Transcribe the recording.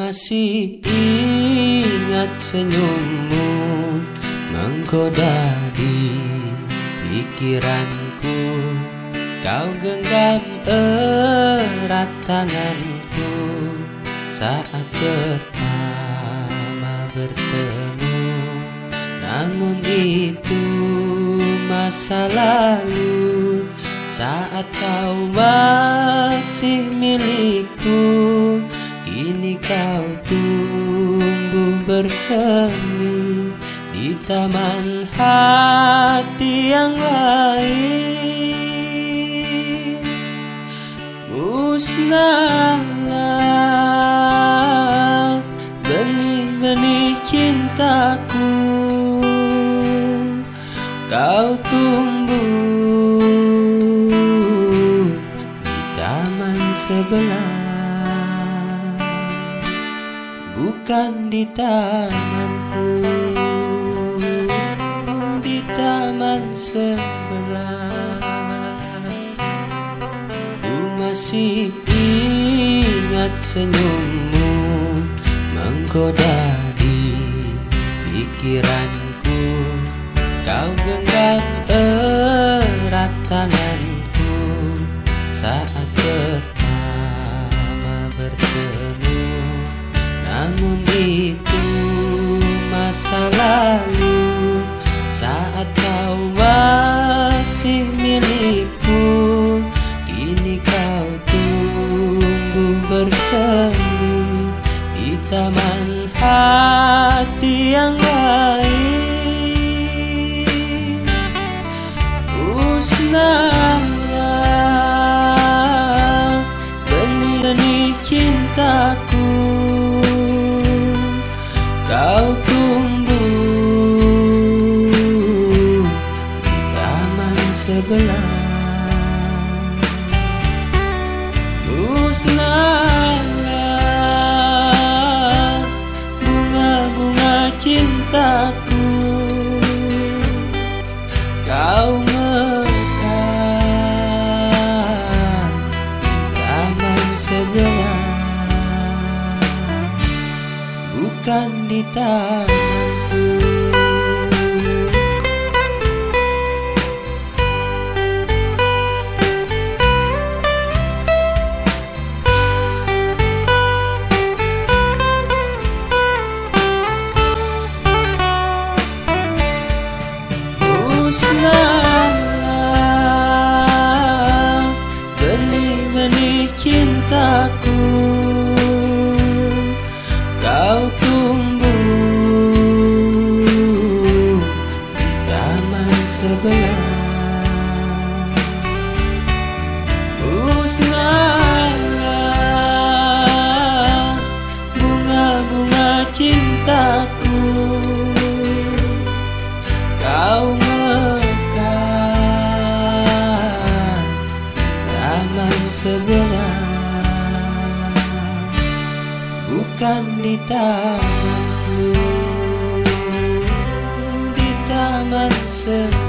masih ingat senyummu Menggoda di pikiranku. Kau genggam erat tanganku Saat pertama bertemu. Namun itu masa lalu Saat kau masih milikku bersemi Di taman hati yang lain. Musnahlah benih-benih cintaku. Kau tumbuh di taman sebelah bukan di tamanku di taman sebelah. Ku masih ingat senyummu menggoda di pikiranku. Kau genggam taman hati yang lain. Musnahlah benih-benih cintaku. Kau tumbuh taman sebelah. Musnahlah bukan cintaku. Kau mekar taman sebelah Bukan di tamanku Di taman sebelah